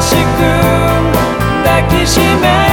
しく抱きしめ